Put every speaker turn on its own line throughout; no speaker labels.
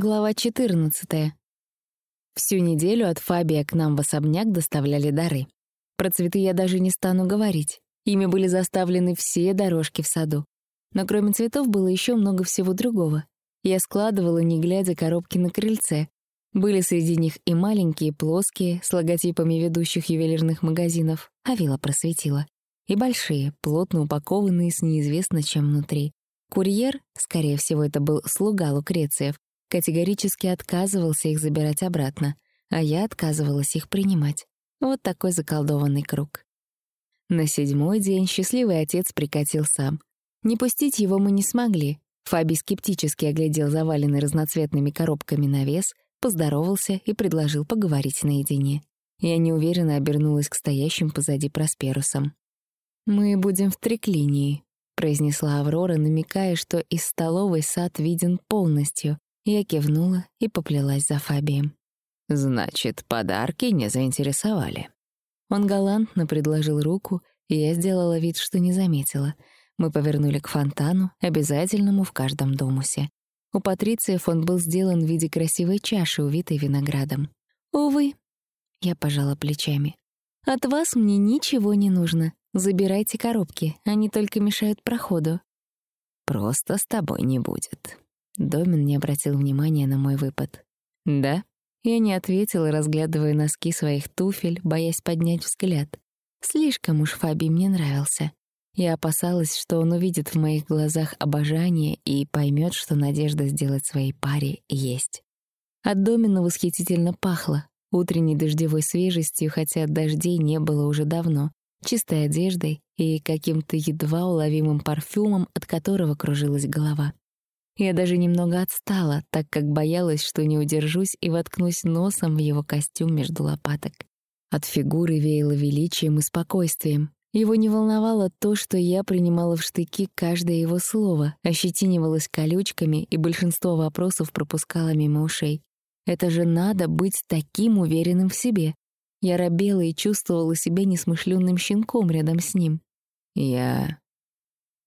Глава 14. Всю неделю от Фабия к нам в особняк доставляли дары. Про цветы я даже не стану говорить. Ими были заставлены все дорожки в саду. Но кроме цветов было еще много всего другого. Я складывала, не глядя, коробки на крыльце. Были среди них и маленькие, плоские, с логотипами ведущих ювелирных магазинов, а вилла просветила. И большие, плотно упакованные с неизвестно чем внутри. Курьер, скорее всего, это был слуга Лукрециев, категорически отказывался их забирать обратно, а я отказывалась их принимать. Вот такой заколдованный круг. На седьмой день счастливый отец прикатил сам. Не пустить его мы не смогли. Фаби скептически оглядел заваленный разноцветными коробками навес, поздоровался и предложил поговорить наедине. Я неуверенно обернулась к стоящим позади Просперусам. «Мы будем в триклинии», — произнесла Аврора, намекая, что из столовой сад виден полностью, я кивнула и поплелась за Фабием.
«Значит, подарки не заинтересовали».
Он галантно предложил руку, и я сделала вид, что не заметила. Мы повернули к фонтану, обязательному в каждом домусе. У Патрициев он был сделан в виде красивой чаши, увитой виноградом. «Увы», — я пожала плечами, — «от вас мне ничего не нужно. Забирайте коробки, они только мешают проходу».
«Просто с тобой не будет»,
Домин не обратил внимания на мой выпад. «Да?» Я не ответила, разглядывая носки своих туфель, боясь поднять взгляд. Слишком уж Фаби мне нравился. Я опасалась, что он увидит в моих глазах обожание и поймет, что надежда сделать своей паре есть. От Домина восхитительно пахло, утренней дождевой свежестью, хотя дождей не было уже давно, чистой одеждой и каким-то едва уловимым парфюмом, от которого кружилась голова. Я даже немного отстала, так как боялась, что не удержусь и воткнусь носом в его костюм между лопаток. От фигуры веяло величием и спокойствием. Его не волновало то, что я принимала в штыки каждое его слово, ощетинивалась колючками и большинство вопросов пропускала мимо ушей. Это же надо быть таким уверенным в себе. Я робела и чувствовала себя несмышленным щенком рядом с ним.
Я...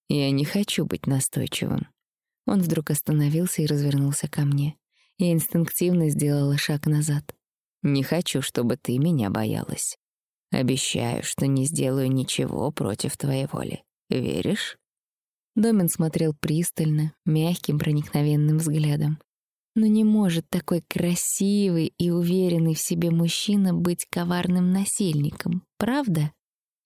я не хочу быть настойчивым.
Он вдруг остановился и развернулся ко мне. Я инстинктивно сделала шаг назад.
«Не хочу, чтобы ты меня боялась. Обещаю, что не сделаю ничего против твоей воли. Веришь?»
Домин смотрел пристально, мягким проникновенным взглядом. Но не может такой красивый и уверенный в себе мужчина быть коварным насильником, правда?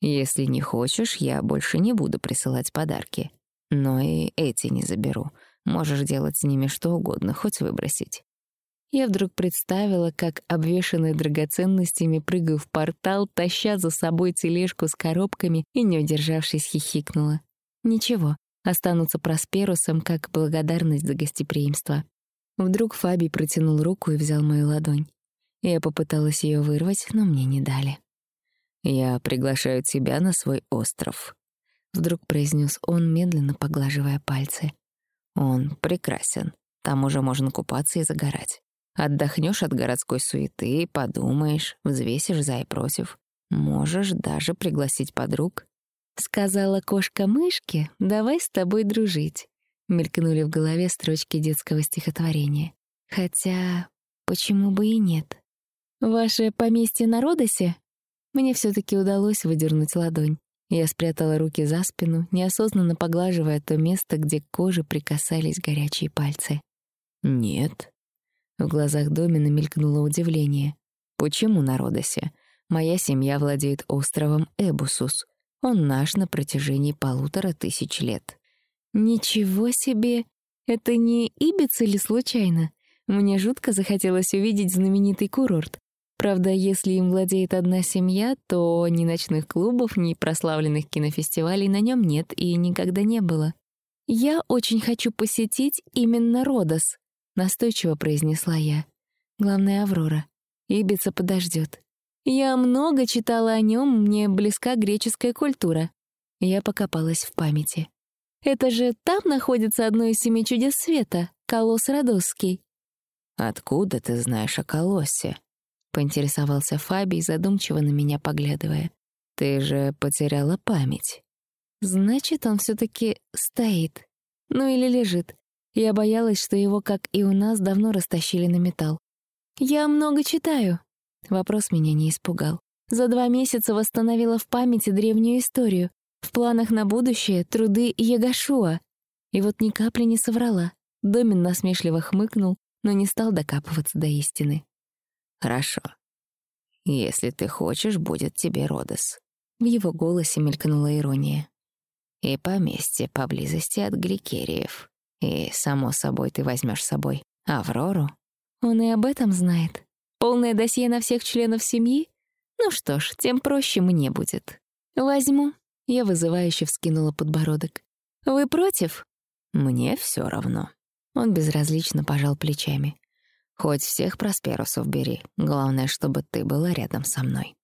Если не хочешь, я больше не буду присылать подарки. Но и эти не заберу. Можешь делать с ними что угодно, хоть выбросить.
Я вдруг представила, как, обвешанная драгоценностями, прыгаю в портал, таща за собой тележку с коробками и, не удержавшись, хихикнула. Ничего, останутся Просперусом как благодарность за гостеприимство. Вдруг Фаби протянул руку и взял мою ладонь. Я попыталась ее вырвать, но мне не дали.
«Я приглашаю тебя на свой остров»,
Вдруг произнес он, медленно поглаживая пальцы.
Он прекрасен. Там уже можно купаться и загорать. Отдохнешь от городской суеты, подумаешь, взвесишь за и против. Можешь даже пригласить подруг.
«Сказала кошка мышке, давай с тобой дружить», — мелькнули в голове строчки детского стихотворения. Хотя, почему бы и нет? «Ваше поместье на Родосе?» Мне все таки удалось выдернуть ладонь. Я спрятала руки за спину, неосознанно поглаживая то место, где к коже прикасались горячие пальцы.
«Нет».
В глазах Домина мелькнуло удивление.
«Почему на Родосе? Моя семья владеет островом Эбусус. Он наш на протяжении полутора тысяч лет».
«Ничего себе! Это не Ибица ли случайно? Мне жутко захотелось увидеть знаменитый курорт. Правда, если им владеет одна семья, то ни ночных клубов, ни прославленных кинофестивалей на нем нет и никогда не было. «Я очень хочу посетить именно Родос», — настойчиво произнесла я. Главное, Аврора. Ибица подождет. Я много читала о нем, мне близка греческая культура. Я покопалась в памяти. Это же там находится одно из семи чудес света, колосс Родосский.
«Откуда ты знаешь о колоссе?»
Поинтересовался Фабий, задумчиво на меня поглядывая.
«Ты же потеряла память».
«Значит, он все таки стоит. Ну или лежит. Я боялась, что его, как и у нас, давно растащили на металл. «Я много читаю». Вопрос меня не испугал. За два месяца восстановила в памяти древнюю историю. В планах на будущее — труды Ягашуа. И вот ни капли не соврала. Домин насмешливо хмыкнул, но не стал докапываться до истины.
«Хорошо. Если ты хочешь, будет тебе Родос».
В его голосе мелькнула ирония.
«И поместье поблизости от Гликериев. И, само собой, ты возьмешь с собой Аврору».
Он и об этом знает. Полное досье на всех членов семьи? Ну что ж, тем проще мне будет. Возьму. Я вызывающе вскинула подбородок. Вы против?
Мне все равно. Он безразлично пожал плечами. Хоть всех просперусов бери. Главное, чтобы ты была рядом со мной.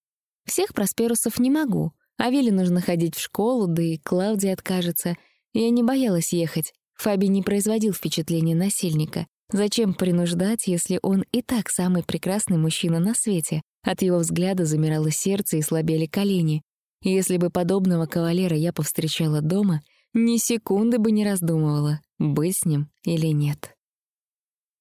Всех просперусов не могу. А Виле нужно ходить в школу, да и Клаудия откажется. Я не боялась ехать. Фаби не производил впечатления насильника. Зачем принуждать, если он и так самый прекрасный мужчина на свете? От его взгляда замирало сердце и слабели колени. Если бы подобного кавалера я повстречала дома, ни секунды бы не раздумывала, быть с ним или нет.